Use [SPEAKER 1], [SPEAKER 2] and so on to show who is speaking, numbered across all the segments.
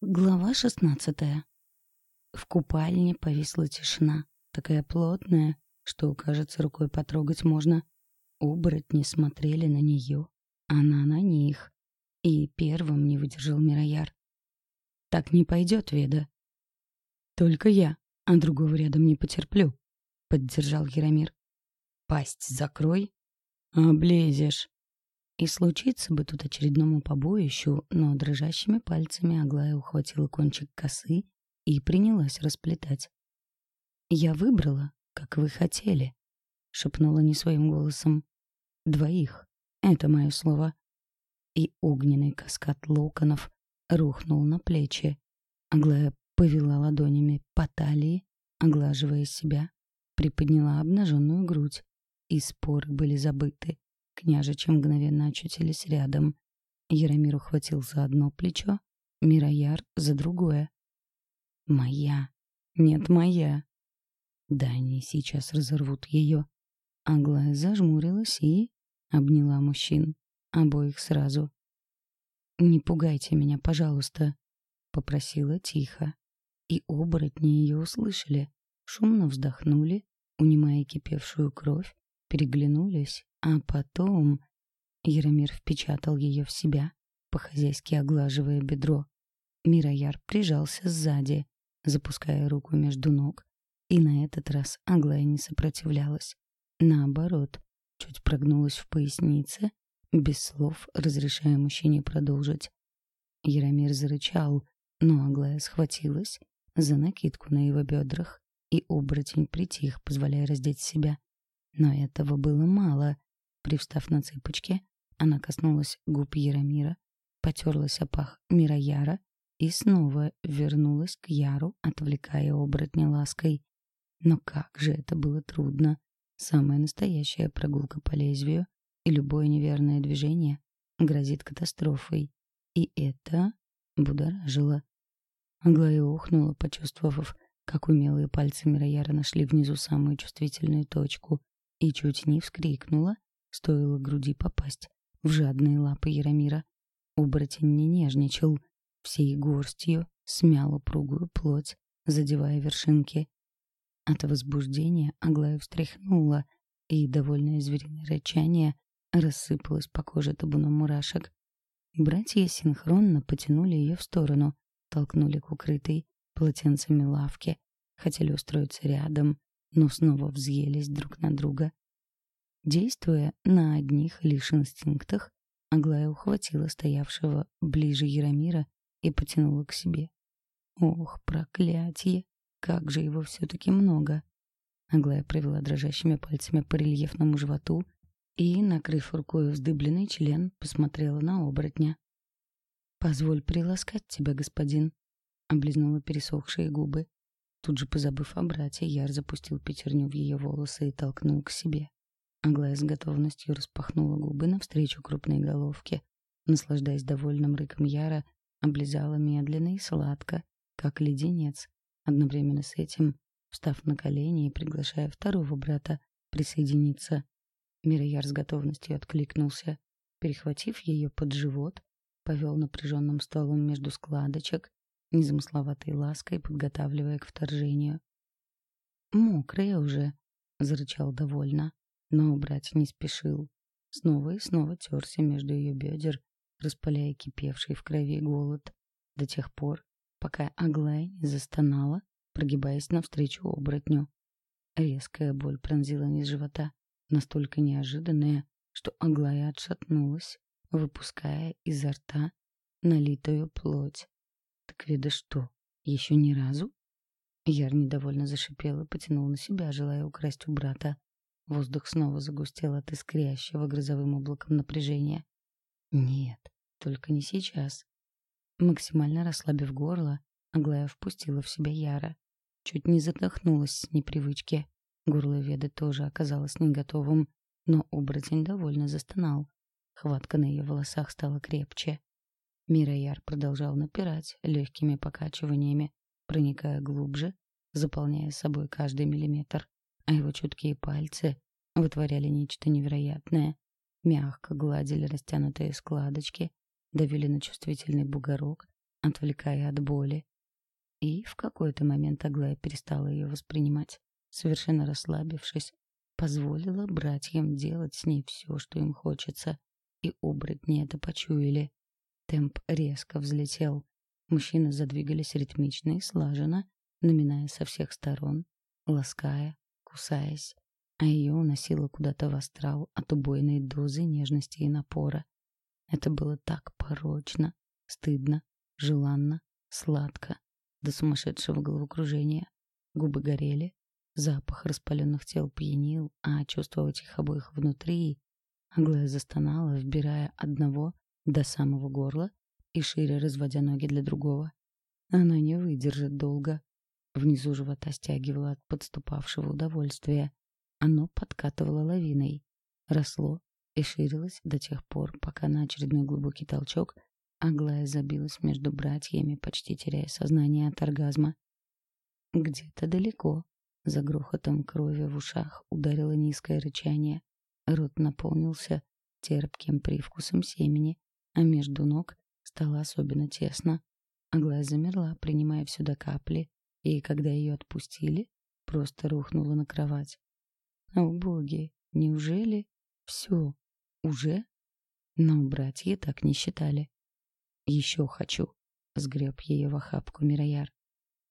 [SPEAKER 1] Глава шестнадцатая. В купальне повисла тишина, такая плотная, что, кажется, рукой потрогать можно. Оборотни смотрели на нее, она на них. И первым не выдержал Мирояр. «Так не пойдет, Веда». «Только я, а другого рядом не потерплю», — поддержал Яромир. «Пасть закрой». «Облезешь». И случиться бы тут очередному побоищу, но дрожащими пальцами Аглая ухватила кончик косы и принялась расплетать. «Я выбрала, как вы хотели», — шепнула не своим голосом. «Двоих. Это мое слово». И огненный каскад локонов рухнул на плечи. Аглая повела ладонями по талии, оглаживая себя, приподняла обнаженную грудь, и споры были забыты. Княжичи мгновенно очутились рядом. Яромир ухватил за одно плечо, Мирояр — за другое. «Моя. Нет, моя». Да они сейчас разорвут ее. Аглая зажмурилась и обняла мужчин. Обоих сразу. «Не пугайте меня, пожалуйста», — попросила тихо. И оборотни ее услышали, шумно вздохнули, унимая кипевшую кровь, переглянулись а потом Яромир впечатал ее в себя, по-хозяйски оглаживая бедро. Мирояр прижался сзади, запуская руку между ног, и на этот раз Аглая не сопротивлялась. Наоборот, чуть прогнулась в пояснице, без слов разрешая мужчине продолжить. Яромир зарычал, но Аглая схватилась за накидку на его бедрах, и оборотень притих, позволяя раздеть себя. Но этого было мало. Привстав на цыпочки, она коснулась губ Яромира, потерлась о пах Мирояра и снова вернулась к Яру, отвлекая оборотня лаской. Но как же это было трудно. Самая настоящая прогулка по лезвию, и любое неверное движение грозит катастрофой. И это будоражило. Аглая ухнула, почувствовав, как умелые пальцы Мирояра нашли внизу самую чувствительную точку, и чуть не вскрикнула, Стоило груди попасть в жадные лапы Яромира. Оборотень не нежничал, всей горстью смял упругую плоть, задевая вершинки. От возбуждения Аглая встряхнула, и довольное звериное рычание рассыпалось по коже табуном мурашек. Братья синхронно потянули ее в сторону, толкнули к укрытой полотенцами лавке, хотели устроиться рядом, но снова взъелись друг на друга. Действуя на одних лишь инстинктах, Аглая ухватила стоявшего ближе Яромира и потянула к себе. Ох, проклятие! Как же его все-таки много! Аглая провела дрожащими пальцами по рельефному животу и, накрыв рукой вздыбленный член, посмотрела на оборотня. «Позволь приласкать тебя, господин», — облизнула пересохшие губы. Тут же, позабыв о брате, Яр запустил пятерню в ее волосы и толкнул к себе. Аглая с готовностью распахнула губы навстречу крупной головке, наслаждаясь довольным рыком Яра, облизала медленно и сладко, как леденец, одновременно с этим встав на колени и приглашая второго брата присоединиться. Мирояр с готовностью откликнулся, перехватив ее под живот, повел напряженным столом между складочек, незамысловатой лаской подготавливая к вторжению. «Мокрая уже», — зарычал довольно. Но убрать не спешил. Снова и снова терся между ее бедер, распаляя кипевший в крови голод, до тех пор, пока Аглая не застонала, прогибаясь навстречу оборотню. Резкая боль пронзила низ живота, настолько неожиданная, что Аглая отшатнулась, выпуская изо рта налитую плоть. Так вида что, еще ни разу? Яр недовольно зашипел и потянул на себя, желая украсть у брата. Воздух снова загустел от искрящего грозовым облаком напряжения. Нет, только не сейчас. Максимально расслабив горло, Аглая впустила в себя Яра. Чуть не задохнулась с непривычки. Горло Веды тоже оказалось не готовым, но оборотень довольно застонал. Хватка на ее волосах стала крепче. Мирояр продолжал напирать легкими покачиваниями, проникая глубже, заполняя собой каждый миллиметр а его чуткие пальцы вытворяли нечто невероятное. Мягко гладили растянутые складочки, давили на чувствительный бугорок, отвлекая от боли. И в какой-то момент Аглая перестала ее воспринимать, совершенно расслабившись, позволила братьям делать с ней все, что им хочется, и оборотни это почуяли. Темп резко взлетел. Мужчины задвигались ритмично и слаженно, наминая со всех сторон, лаская, кусаясь, а ее уносило куда-то в астрал от убойной дозы нежности и напора. Это было так порочно, стыдно, желанно, сладко, до сумасшедшего головокружения. Губы горели, запах распаленных тел пьянил, а чувствовать их обоих внутри... Аглая застонала, вбирая одного до самого горла и шире разводя ноги для другого. Она не выдержит долго. Внизу живота стягивала от подступавшего удовольствия. Оно подкатывало лавиной, росло и ширилось до тех пор, пока на очередной глубокий толчок Аглая забилась между братьями, почти теряя сознание от оргазма. Где-то далеко, за грохотом крови в ушах, ударило низкое рычание. Рот наполнился терпким привкусом семени, а между ног стало особенно тесно. Аглая замерла, принимая все до капли, и, когда ее отпустили, просто рухнула на кровать. О, боги, неужели все уже? Но братья так не считали. «Еще хочу», — сгреб ее в охапку Мирояр.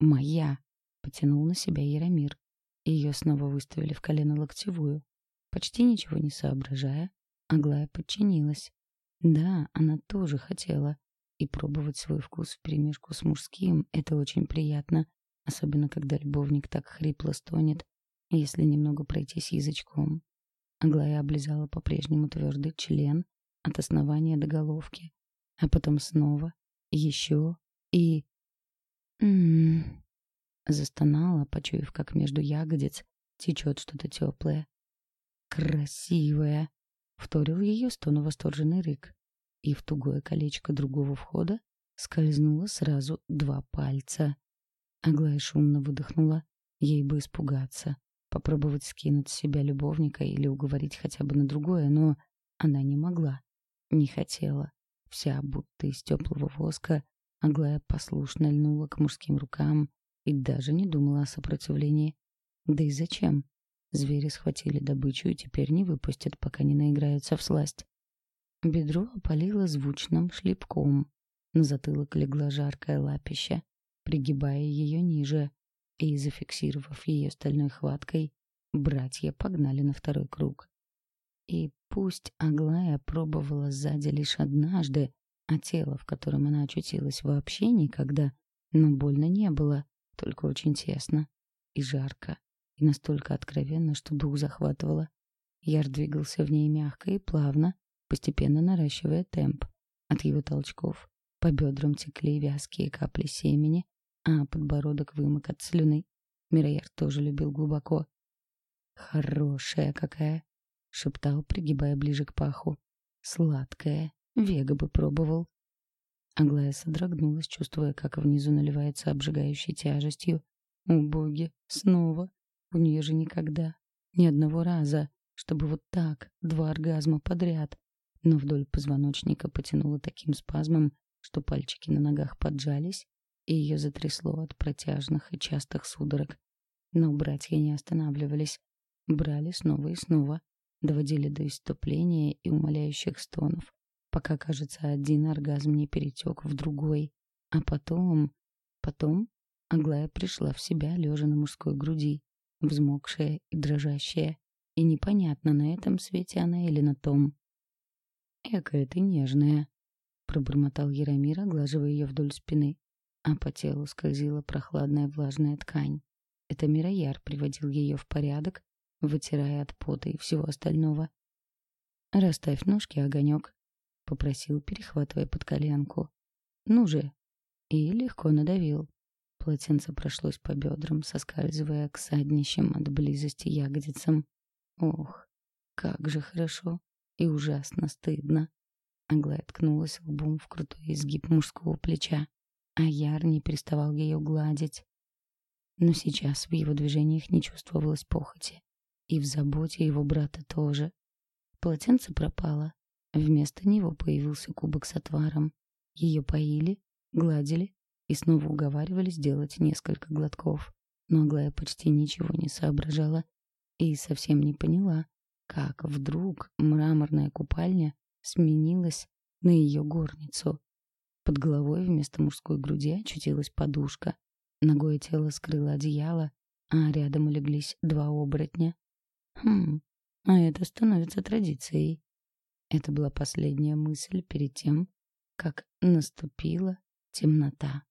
[SPEAKER 1] «Моя», — потянул на себя Яромир. Ее снова выставили в колено локтевую. Почти ничего не соображая, Аглая подчинилась. Да, она тоже хотела. И пробовать свой вкус вперемешку с мужским — это очень приятно, особенно когда любовник так хрипло стонет, если немного пройтись язычком. Аглая облизала по-прежнему твердый член от основания до головки, а потом снова, еще и... М-м-м. Застонала, почуяв, как между ягодиц течет что-то теплое. «Красивая!» — вторил ее стону восторженный рык. И в тугое колечко другого входа скользнуло сразу два пальца. Аглая шумно выдохнула. Ей бы испугаться, попробовать скинуть с себя любовника или уговорить хотя бы на другое, но она не могла, не хотела. Вся будто из теплого воска, Аглая послушно льнула к мужским рукам и даже не думала о сопротивлении. Да и зачем? Звери схватили добычу и теперь не выпустят, пока не наиграются в сласть. Бедро опалило звучным шлепком. На затылок легла жаркое лапище, пригибая ее ниже, и, зафиксировав ее стальной хваткой, братья погнали на второй круг. И пусть Аглая пробовала сзади лишь однажды, а тело, в котором она очутилась, вообще никогда, но больно не было, только очень тесно и жарко, и настолько откровенно, что дух захватывало. Яр двигался в ней мягко и плавно, постепенно наращивая темп. От его толчков по бедрам текли вязкие капли семени, а подбородок вымок от слюны. Мирояр тоже любил глубоко. «Хорошая какая!» — шептал, пригибая ближе к паху. «Сладкая. Вега бы пробовал». Аглая содрогнулась, чувствуя, как внизу наливается обжигающей тяжестью. «О, боги! Снова! У нее же никогда! Ни одного раза! Чтобы вот так, два оргазма подряд!» Но вдоль позвоночника потянуло таким спазмом, что пальчики на ногах поджались, и ее затрясло от протяжных и частых судорог. Но братья не останавливались. Брали снова и снова, доводили до иступления и умоляющих стонов, пока, кажется, один оргазм не перетек в другой. А потом... Потом Аглая пришла в себя, лежа на мужской груди, взмокшая и дрожащая. И непонятно, на этом свете она или на том. «Экая ты нежная», — пробормотал Яромир, оглаживая ее вдоль спины а по телу скользила прохладная влажная ткань. Это Мирояр приводил ее в порядок, вытирая от пота и всего остального. «Расставь ножки, огонек», — попросил, перехватывая под коленку. «Ну же!» И легко надавил. Полотенце прошлось по бедрам, соскальзывая к саднищам от близости ягодицам. Ох, как же хорошо и ужасно стыдно. Аглая ткнулась лбом в крутой изгиб мужского плеча а Яр не переставал ее гладить. Но сейчас в его движениях не чувствовалось похоти. И в заботе его брата тоже. Полотенце пропало. Вместо него появился кубок с отваром. Ее поили, гладили и снова уговаривали сделать несколько глотков. Но Аглая почти ничего не соображала и совсем не поняла, как вдруг мраморная купальня сменилась на ее горницу. Под головой вместо мужской груди очутилась подушка. Ногое тело скрыло одеяло, а рядом улеглись два оборотня. Хм, а это становится традицией. Это была последняя мысль перед тем, как наступила темнота.